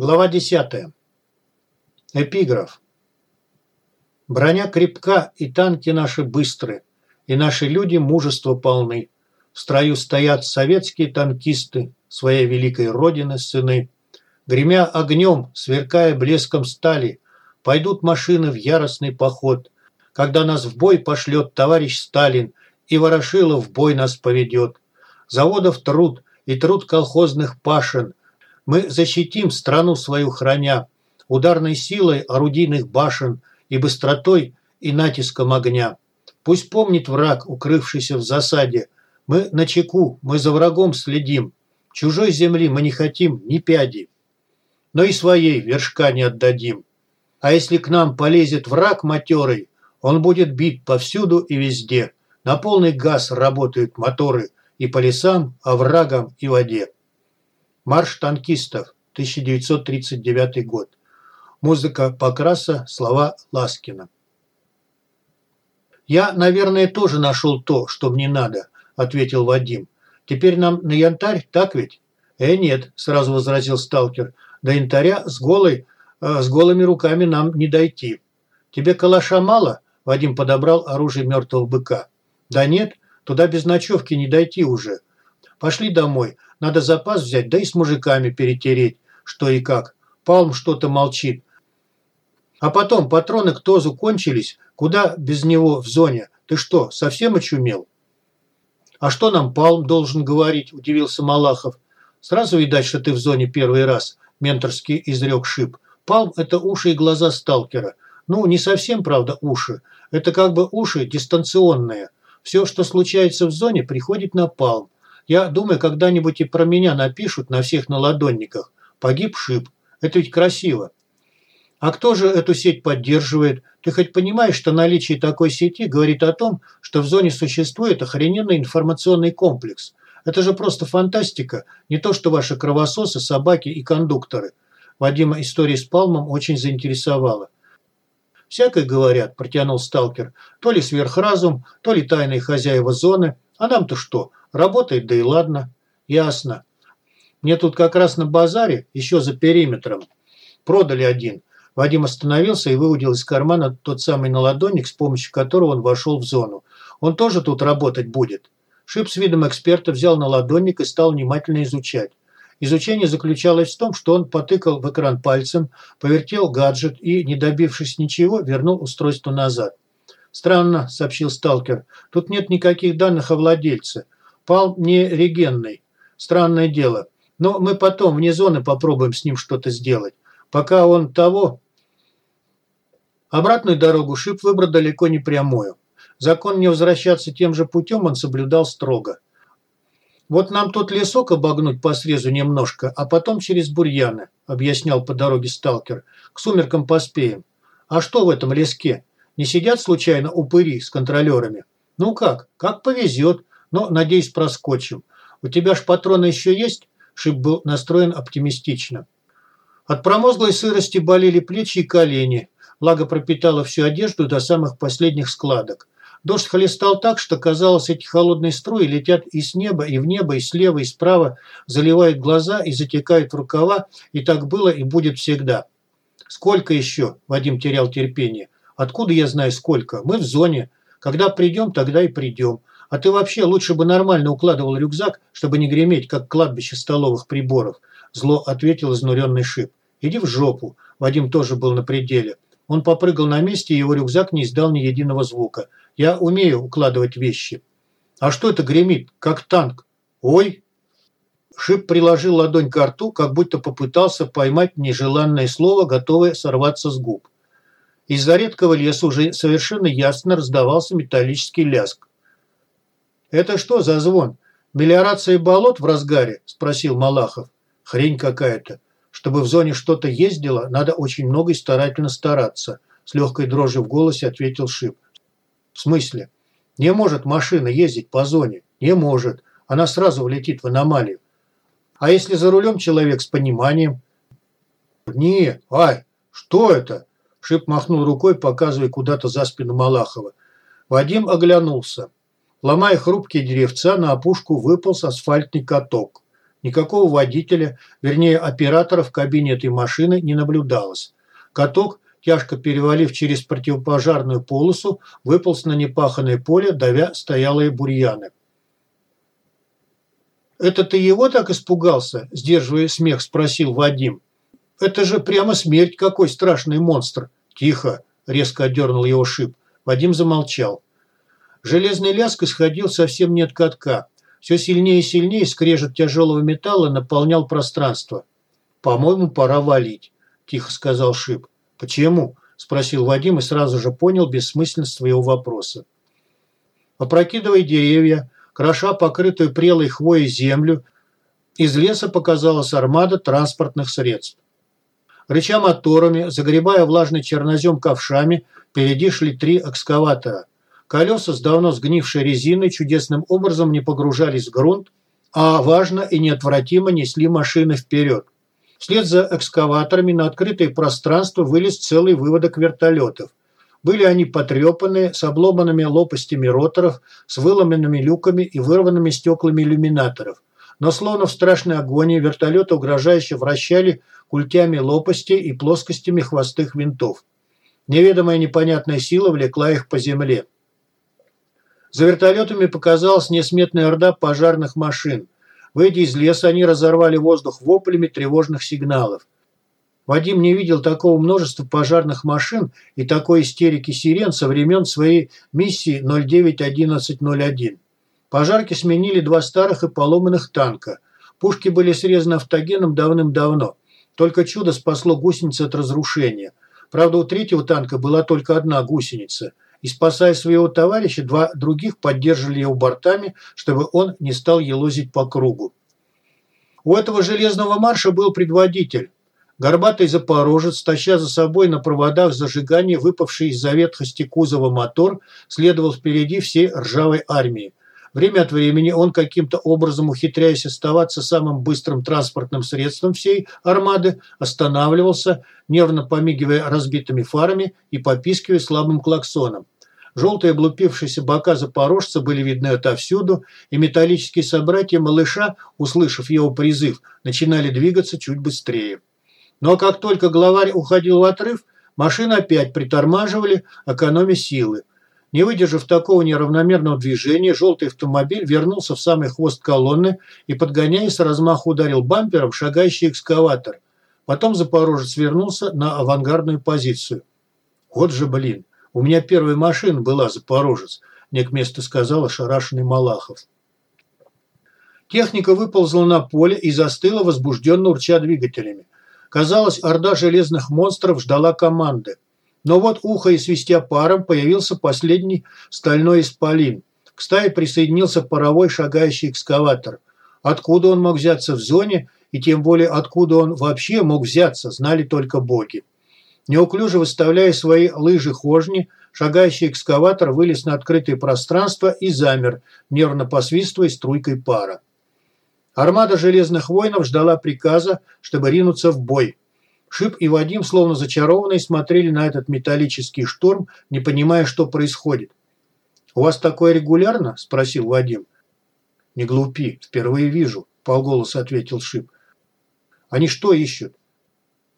Глава 10. Эпиграф. Броня крепка, и танки наши быстры, и наши люди мужества полны. В строю стоят советские танкисты, своей великой родины сыны. Гремя огнем, сверкая блеском стали, пойдут машины в яростный поход. Когда нас в бой пошлет товарищ Сталин, и Ворошилов в бой нас поведет. Заводов труд и труд колхозных пашен, мы защитим страну свою храня, ударной силой орудийных башен и быстротой и натиском огня. Пусть помнит враг, укрывшийся в засаде. Мы на чеку, мы за врагом следим. Чужой земли мы не хотим ни пяди. Но и своей вершка не отдадим. А если к нам полезет враг матерый, он будет бит повсюду и везде. На полный газ работают моторы и по лесам, оврагам и воде. Марш танкистов, 1939 год. Музыка Покраса, слова Ласкина. «Я, наверное, тоже нашел то, что мне надо», – ответил Вадим. «Теперь нам на янтарь, так ведь?» «Э, нет», – сразу возразил сталкер. «До янтаря с голой, э, с голыми руками нам не дойти». «Тебе калаша мало?» – Вадим подобрал оружие мертвого быка. «Да нет, туда без ночевки не дойти уже. Пошли домой, надо запас взять, да и с мужиками перетереть, что и как. Палм что-то молчит. А потом патроны к ТОЗу кончились. Куда без него в зоне? Ты что, совсем очумел? А что нам Палм должен говорить, удивился Малахов. Сразу видать, что ты в зоне первый раз, менторский изрек Шип. Палм – это уши и глаза сталкера. Ну, не совсем, правда, уши. Это как бы уши дистанционные. Все, что случается в зоне, приходит на Палм. Я думаю, когда-нибудь и про меня напишут на всех наладонниках. Погиб Шип. Это ведь красиво. А кто же эту сеть поддерживает? Ты хоть понимаешь, что наличие такой сети говорит о том, что в зоне существует охрененный информационный комплекс? Это же просто фантастика, не то что ваши кровососы, собаки и кондукторы. Вадима история с Палмом очень заинтересовала. «Всякое говорят», – протянул сталкер, – «то ли сверхразум, то ли тайные хозяева зоны. А нам-то что? Работает, да и ладно. Ясно. Мне тут как раз на базаре, еще за периметром, продали один. Вадим остановился и выудил из кармана тот самый наладонник, с помощью которого он вошел в зону. Он тоже тут работать будет. Шип с видом эксперта взял наладонник и стал внимательно изучать. Изучение заключалось в том, что он потыкал в экран пальцем, повертел гаджет и, не добившись ничего, вернул устройство назад. «Странно», – сообщил сталкер. «Тут нет никаких данных о владельце. Пал не регенный. Странное дело. Но мы потом вне зоны попробуем с ним что-то сделать. Пока он того... Обратную дорогу Шип выбрал далеко не прямую. Закон не возвращаться тем же путем он соблюдал строго. «Вот нам тот лесок обогнуть по срезу немножко, а потом через бурьяны», – объяснял по дороге сталкер. «К сумеркам поспеем. А что в этом леске? Не сидят случайно упыри с контролерами? Ну как? Как повезет но, надеюсь, проскочим. У тебя ж патроны еще есть?» Шип был настроен оптимистично. От промозглой сырости болели плечи и колени. Влага пропитала всю одежду до самых последних складок. Дождь хлестал так, что казалось, эти холодные струи летят и с неба, и в небо, и слева, и справа, заливают глаза и затекают в рукава, и так было и будет всегда. «Сколько еще?» – Вадим терял терпение. «Откуда я знаю сколько? Мы в зоне. Когда придем, тогда и придем. А ты вообще лучше бы нормально укладывал рюкзак, чтобы не греметь, как кладбище столовых приборов. Зло ответил изнуренный шип. Иди в жопу. Вадим тоже был на пределе. Он попрыгал на месте, и его рюкзак не издал ни единого звука. Я умею укладывать вещи. А что это гремит? Как танк. Ой! Шип приложил ладонь к рту, как будто попытался поймать нежеланное слово, готовое сорваться с губ. Из-за редкого леса уже совершенно ясно раздавался металлический ляск. «Это что за звон? Мелиорация болот в разгаре?» – спросил Малахов. «Хрень какая-то. Чтобы в зоне что-то ездило, надо очень много и старательно стараться», – с легкой дрожью в голосе ответил Шип. «В смысле? Не может машина ездить по зоне. Не может. Она сразу влетит в аномалию. А если за рулем человек с пониманием?» «Не, ай, что это?» Шип махнул рукой, показывая куда-то за спину Малахова. Вадим оглянулся. Ломая хрупкие деревца, на опушку выполз асфальтный каток. Никакого водителя, вернее оператора в кабине этой машины не наблюдалось. Каток, тяжко перевалив через противопожарную полосу, выполз на непаханное поле, давя стоялые бурьяны. «Это ты его так испугался?» – сдерживая смех, спросил Вадим. «Это же прямо смерть, какой страшный монстр!» «Тихо!» – резко отдернул его шип. Вадим замолчал. Железный лязг исходил совсем не от катка. Все сильнее и сильнее скрежет тяжелого металла наполнял пространство. «По-моему, пора валить», – тихо сказал Шип. «Почему?» – спросил Вадим и сразу же понял бессмысленность своего вопроса. Опрокидывая деревья, кроша покрытую прелой хвоей землю, из леса показалась армада транспортных средств. Рыча моторами, загребая влажный чернозем ковшами, впереди шли три экскаватора – Колеса с давно сгнившей резиной чудесным образом не погружались в грунт, а важно и неотвратимо несли машины вперед. Вслед за экскаваторами на открытое пространство вылез целый выводок вертолетов. Были они потрепанные, с обломанными лопастями роторов, с выломанными люками и вырванными стеклами иллюминаторов. Но словно в страшной агонии вертолеты угрожающе вращали культями лопастей и плоскостями хвостых винтов. Неведомая непонятная сила влекла их по земле. За вертолетами показалась несметная орда пожарных машин. Выйдя из леса, они разорвали воздух воплями тревожных сигналов. Вадим не видел такого множества пожарных машин и такой истерики сирен со времен своей миссии 091101. Пожарки сменили два старых и поломанных танка. Пушки были срезаны автогеном давным-давно. Только чудо спасло гусеницу от разрушения. Правда, у третьего танка была только одна гусеница – и, спасая своего товарища, два других поддерживали его бортами, чтобы он не стал елозить по кругу. У этого железного марша был предводитель. Горбатый запорожец, таща за собой на проводах зажигания выпавший из-за ветхости кузова мотор, следовал впереди всей ржавой армии. Время от времени он каким-то образом, ухитряясь оставаться самым быстрым транспортным средством всей армады, останавливался, нервно помигивая разбитыми фарами и попискивая слабым клаксоном. Желтые облупившиеся бока запорожца были видны отовсюду, и металлические собратья малыша, услышав его призыв, начинали двигаться чуть быстрее. Но как только главарь уходил в отрыв, машины опять притормаживали, экономя силы. Не выдержав такого неравномерного движения, желтый автомобиль вернулся в самый хвост колонны и, подгоняясь, с размаху ударил бампером шагающий экскаватор. Потом Запорожец вернулся на авангардную позицию. «Вот же, блин, у меня первая машина была Запорожец», – не к месту сказал ошарашенный Малахов. Техника выползла на поле и застыла, возбужденно урча двигателями. Казалось, орда железных монстров ждала команды – но вот ухо и свистя паром появился последний стальной исполин. К стае присоединился паровой шагающий экскаватор. Откуда он мог взяться в зоне, и тем более откуда он вообще мог взяться, знали только боги. Неуклюже выставляя свои лыжи-хожни, шагающий экскаватор вылез на открытое пространство и замер, нервно посвистывая струйкой пара. Армада железных воинов ждала приказа, чтобы ринуться в бой. Шип и Вадим, словно зачарованные, смотрели на этот металлический шторм, не понимая, что происходит. «У вас такое регулярно?» – спросил Вадим. «Не глупи, впервые вижу», – полголоса ответил Шип. «Они что ищут?»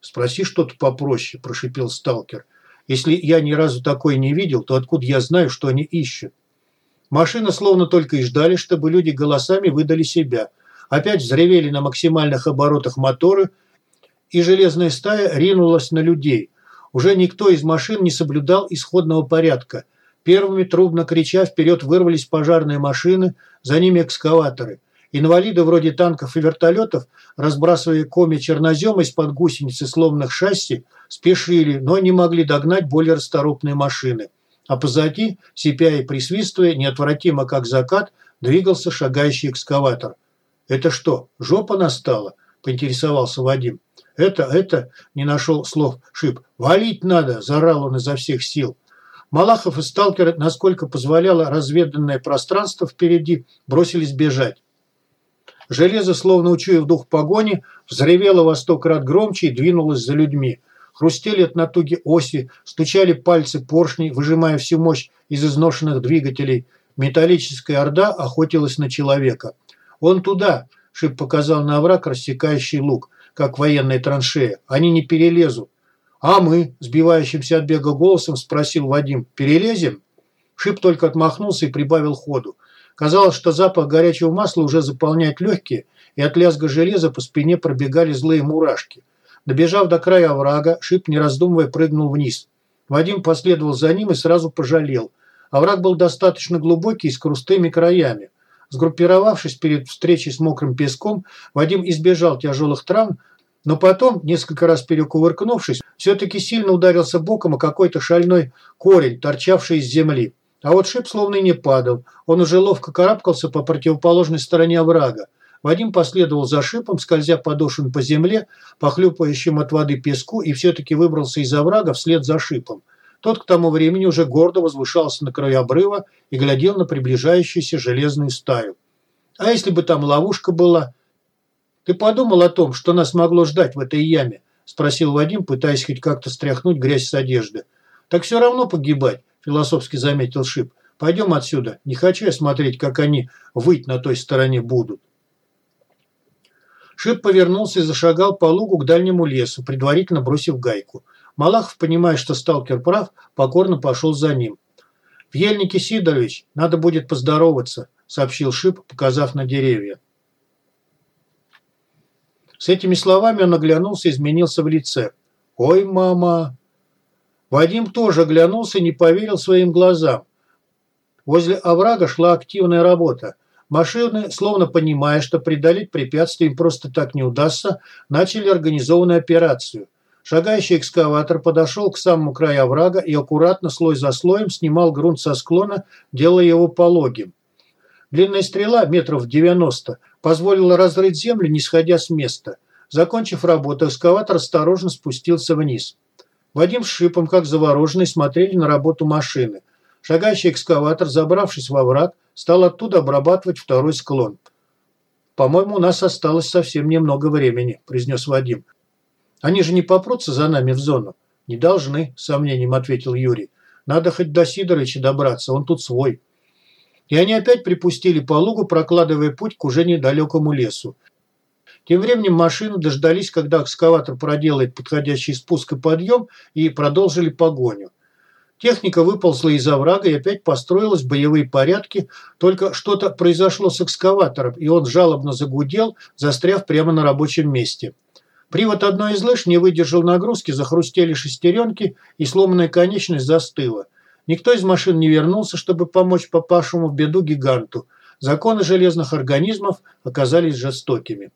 «Спроси что-то попроще», – прошипел сталкер. «Если я ни разу такое не видел, то откуда я знаю, что они ищут?» Машины словно только и ждали, чтобы люди голосами выдали себя. Опять взревели на максимальных оборотах моторы – и железная стая ринулась на людей. Уже никто из машин не соблюдал исходного порядка. Первыми, трубно крича, вперед вырвались пожарные машины, за ними экскаваторы. Инвалиды вроде танков и вертолетов, разбрасывая коми чернозема из-под гусениц и сломанных шасси, спешили, но не могли догнать более расторопные машины. А позади, сипя и присвистывая, неотвратимо как закат, двигался шагающий экскаватор. «Это что, жопа настала?» – поинтересовался Вадим. «Это, это...» – не нашел слов Шип. «Валить надо!» – заорал он изо всех сил. Малахов и сталкеры, насколько позволяло разведанное пространство впереди, бросились бежать. Железо, словно учуяв дух погони, взревело во сто крат громче и двинулось за людьми. Хрустели от натуги оси, стучали пальцы поршней, выжимая всю мощь из изношенных двигателей. Металлическая орда охотилась на человека. «Он туда!» Шип показал на овраг, рассекающий луг, как военная траншея. «Они не перелезут». «А мы?» – сбивающимся от бега голосом спросил Вадим. «Перелезем?» Шип только отмахнулся и прибавил ходу. Казалось, что запах горячего масла уже заполняет легкие, и от лязга железа по спине пробегали злые мурашки. Добежав до края оврага, Шип, не раздумывая, прыгнул вниз. Вадим последовал за ним и сразу пожалел. Овраг был достаточно глубокий и с крутыми краями. Сгруппировавшись перед встречей с мокрым песком, Вадим избежал тяжелых травм, но потом, несколько раз перекувыркнувшись, все-таки сильно ударился боком о какой-то шальной корень, торчавший из земли. А вот шип словно и не падал. Он уже ловко карабкался по противоположной стороне оврага. Вадим последовал за шипом, скользя подошвами по земле, похлюпающим от воды песку, и все-таки выбрался из оврага вслед за шипом. Тот к тому времени уже гордо возвышался на краю обрыва и глядел на приближающуюся железную стаю. А если бы там ловушка была? Ты подумал о том, что нас могло ждать в этой яме? Спросил Вадим, пытаясь хоть как-то стряхнуть грязь с одежды. Так все равно погибать, философски заметил Шип. Пойдем отсюда. Не хочу я смотреть, как они выть на той стороне будут. Шип повернулся и зашагал по лугу к дальнему лесу, предварительно бросив гайку. Малахов, понимая, что сталкер прав, покорно пошел за ним. «В ельнике, Сидорович, надо будет поздороваться», – сообщил Шип, показав на деревья. С этими словами он оглянулся и изменился в лице. «Ой, мама!» Вадим тоже оглянулся и не поверил своим глазам. Возле оврага шла активная работа. Машины, словно понимая, что преодолеть препятствие им просто так не удастся, начали организованную операцию – Шагающий экскаватор подошел к самому краю оврага и аккуратно, слой за слоем, снимал грунт со склона, делая его пологим. Длинная стрела, метров 90, позволила разрыть землю, не сходя с места. Закончив работу, экскаватор осторожно спустился вниз. Вадим с Шипом, как завороженный, смотрели на работу машины. Шагающий экскаватор, забравшись во враг, стал оттуда обрабатывать второй склон. «По-моему, у нас осталось совсем немного времени», – произнес Вадим. Они же не попрутся за нами в зону. Не должны, сомнением ответил Юрий. Надо хоть до Сидоровича добраться, он тут свой. И они опять припустили по лугу, прокладывая путь к уже недалекому лесу. Тем временем машины дождались, когда экскаватор проделает подходящий спуск и подъем, и продолжили погоню. Техника выползла из оврага и опять построилась в боевые порядки, только что-то произошло с экскаватором, и он жалобно загудел, застряв прямо на рабочем месте. Привод одной из лыж не выдержал нагрузки, захрустели шестеренки, и сломанная конечность застыла. Никто из машин не вернулся, чтобы помочь попавшему в беду гиганту. Законы железных организмов оказались жестокими.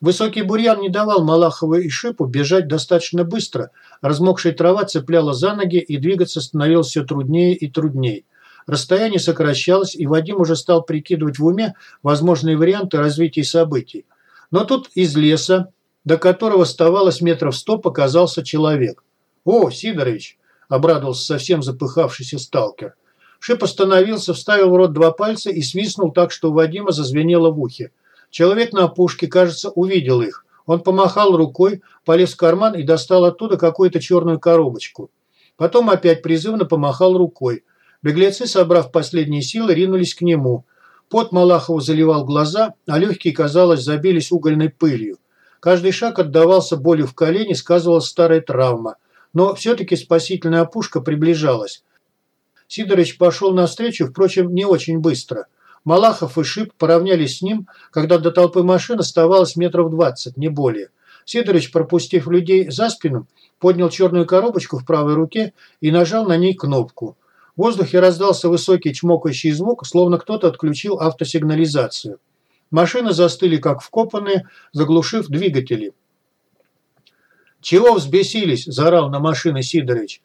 Высокий бурьян не давал Малахову и Шипу бежать достаточно быстро. Размокшая трава цепляла за ноги, и двигаться становилось все труднее и труднее. Расстояние сокращалось, и Вадим уже стал прикидывать в уме возможные варианты развития событий. Но тут из леса, до которого оставалось метров сто, показался человек. «О, Сидорович!» – обрадовался совсем запыхавшийся сталкер. Шип остановился, вставил в рот два пальца и свистнул так, что у Вадима зазвенело в ухе. Человек на опушке, кажется, увидел их. Он помахал рукой, полез в карман и достал оттуда какую-то черную коробочку. Потом опять призывно помахал рукой. Беглецы, собрав последние силы, ринулись к нему. Пот Малахова заливал глаза, а легкие, казалось, забились угольной пылью. Каждый шаг отдавался болью в колене, сказывалась старая травма. Но все-таки спасительная опушка приближалась. Сидорович пошел навстречу, впрочем, не очень быстро. Малахов и Шип поравнялись с ним, когда до толпы машин оставалось метров двадцать, не более. Сидорович, пропустив людей за спину, поднял черную коробочку в правой руке и нажал на ней кнопку. В воздухе раздался высокий чмокающий звук, словно кто-то отключил автосигнализацию. Машины застыли как вкопанные, заглушив двигатели. «Чего взбесились?» – заорал на машины Сидорович.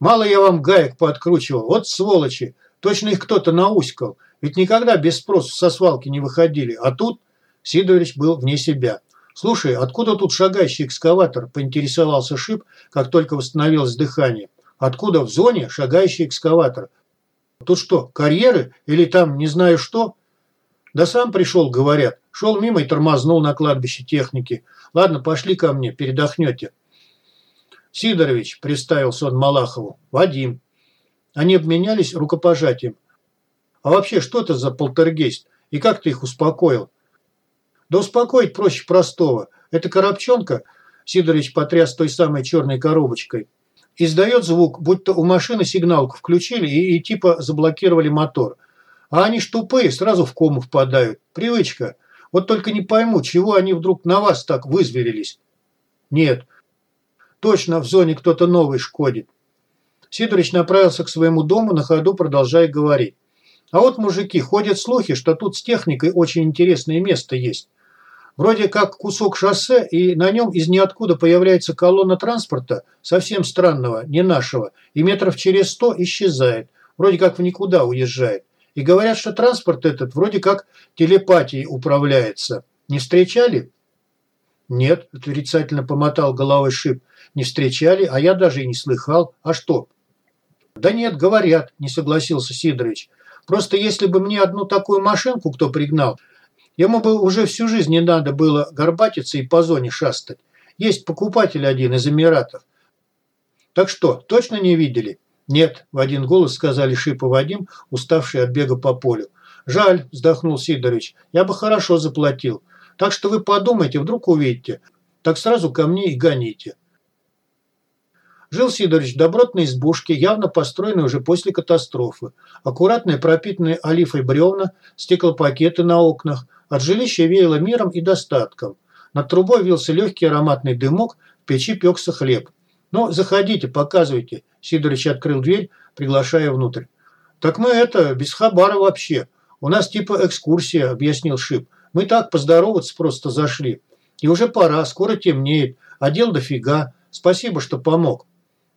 «Мало я вам гаек пооткручивал. Вот сволочи! Точно их кто-то науськал. Ведь никогда без спроса со свалки не выходили. А тут...» Сидорович был вне себя. «Слушай, откуда тут шагающий экскаватор?» – поинтересовался Шип, как только восстановилось дыхание. «Откуда в зоне шагающий экскаватор? Тут что, карьеры? Или там не знаю что?» Да сам пришел, говорят. Шел мимо и тормознул на кладбище техники. Ладно, пошли ко мне, передохнете. Сидорович, представился он Малахову. Вадим. Они обменялись рукопожатием. А вообще, что это за полтергейст? И как ты их успокоил? Да успокоить проще простого. Это коробчонка, Сидорович потряс той самой черной коробочкой, издает звук, будто у машины сигналку включили и, и типа заблокировали мотор. А они ж тупые, сразу в кому впадают. Привычка. Вот только не пойму, чего они вдруг на вас так вызверились. Нет, точно в зоне кто-то новый шкодит. Сидорович направился к своему дому, на ходу продолжая говорить. А вот, мужики, ходят слухи, что тут с техникой очень интересное место есть. Вроде как кусок шоссе, и на нем из ниоткуда появляется колонна транспорта, совсем странного, не нашего, и метров через сто исчезает, вроде как в никуда уезжает. И говорят, что транспорт этот вроде как телепатией управляется. Не встречали? Нет, отрицательно помотал головой Шип. Не встречали, а я даже и не слыхал. А что? Да нет, говорят, не согласился Сидорович. Просто если бы мне одну такую машинку кто пригнал, ему бы уже всю жизнь не надо было горбатиться и по зоне шастать. Есть покупатель один из Эмиратов. Так что, точно не видели? «Нет», – в один голос сказали Шип и Вадим, уставшие от бега по полю. «Жаль», – вздохнул Сидорович, – «я бы хорошо заплатил. Так что вы подумайте, вдруг увидите. Так сразу ко мне и гоните». Жил Сидорович в добротной избушке, явно построенной уже после катастрофы. Аккуратные пропитанные олифой бревна, стеклопакеты на окнах. От жилища веяло миром и достатком. Над трубой вился легкий ароматный дымок, в печи пекся хлеб. «Ну, заходите, показывайте», Сидорович открыл дверь, приглашая внутрь. «Так мы это, без хабара вообще. У нас типа экскурсия», – объяснил Шип. «Мы так поздороваться просто зашли. И уже пора, скоро темнеет. А дел дофига. Спасибо, что помог».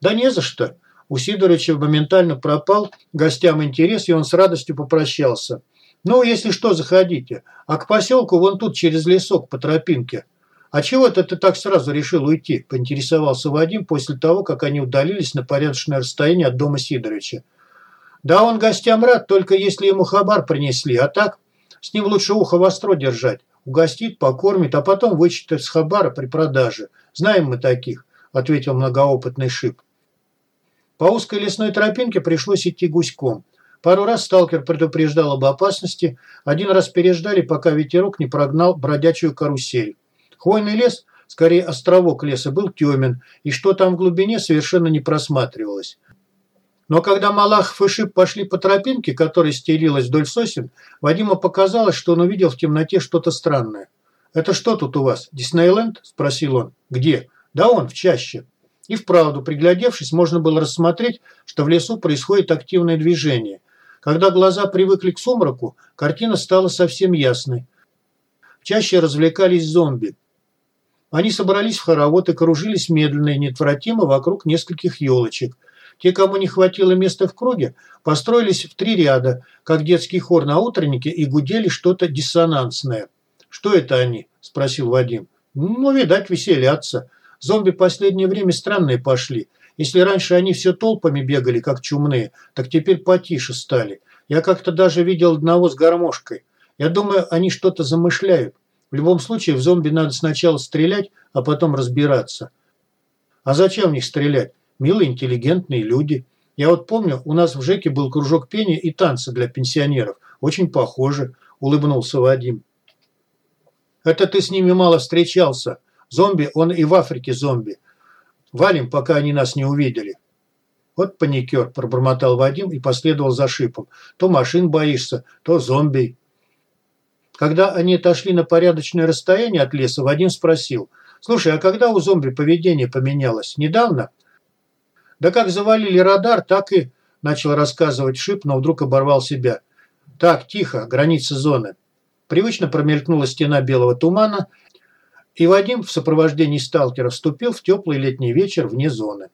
«Да не за что». У Сидоровича моментально пропал гостям интерес, и он с радостью попрощался. «Ну, если что, заходите. А к поселку вон тут через лесок по тропинке. «А чего это ты так сразу решил уйти?» – поинтересовался Вадим после того, как они удалились на порядочное расстояние от дома Сидоровича. «Да он гостям рад, только если ему хабар принесли, а так с ним лучше ухо востро держать. Угостит, покормит, а потом вычитает с хабара при продаже. Знаем мы таких», – ответил многоопытный Шип. По узкой лесной тропинке пришлось идти гуськом. Пару раз сталкер предупреждал об опасности, один раз переждали, пока ветерок не прогнал бродячую карусель. Хвойный лес, скорее островок леса, был темен, и что там в глубине совершенно не просматривалось. Но когда Малахов и Шип пошли по тропинке, которая стелилась вдоль сосен, Вадиму показалось, что он увидел в темноте что-то странное. «Это что тут у вас, Диснейленд?» – спросил он. «Где?» «Да он, в чаще». И вправду, приглядевшись, можно было рассмотреть, что в лесу происходит активное движение. Когда глаза привыкли к сумраку, картина стала совсем ясной. Чаще развлекались зомби. Они собрались в хоровод и кружились медленно и неотвратимо вокруг нескольких елочек. Те, кому не хватило места в круге, построились в три ряда, как детский хор на утреннике, и гудели что-то диссонансное. «Что это они?» – спросил Вадим. «Ну, видать, веселятся. Зомби последнее время странные пошли. Если раньше они все толпами бегали, как чумные, так теперь потише стали. Я как-то даже видел одного с гармошкой. Я думаю, они что-то замышляют. В любом случае в зомби надо сначала стрелять, а потом разбираться. А зачем в них стрелять? Милые, интеллигентные люди. Я вот помню, у нас в ЖЭКе был кружок пения и танца для пенсионеров. Очень похоже, улыбнулся Вадим. Это ты с ними мало встречался. Зомби, он и в Африке зомби. Валим, пока они нас не увидели. Вот паникер, пробормотал Вадим и последовал за шипом. То машин боишься, то зомби. Когда они отошли на порядочное расстояние от леса, Вадим спросил, «Слушай, а когда у зомби поведение поменялось? Недавно?» «Да как завалили радар, так и...» Начал рассказывать Шип, но вдруг оборвал себя. «Так, тихо, граница зоны». Привычно промелькнула стена белого тумана, и Вадим в сопровождении сталкера вступил в теплый летний вечер вне зоны.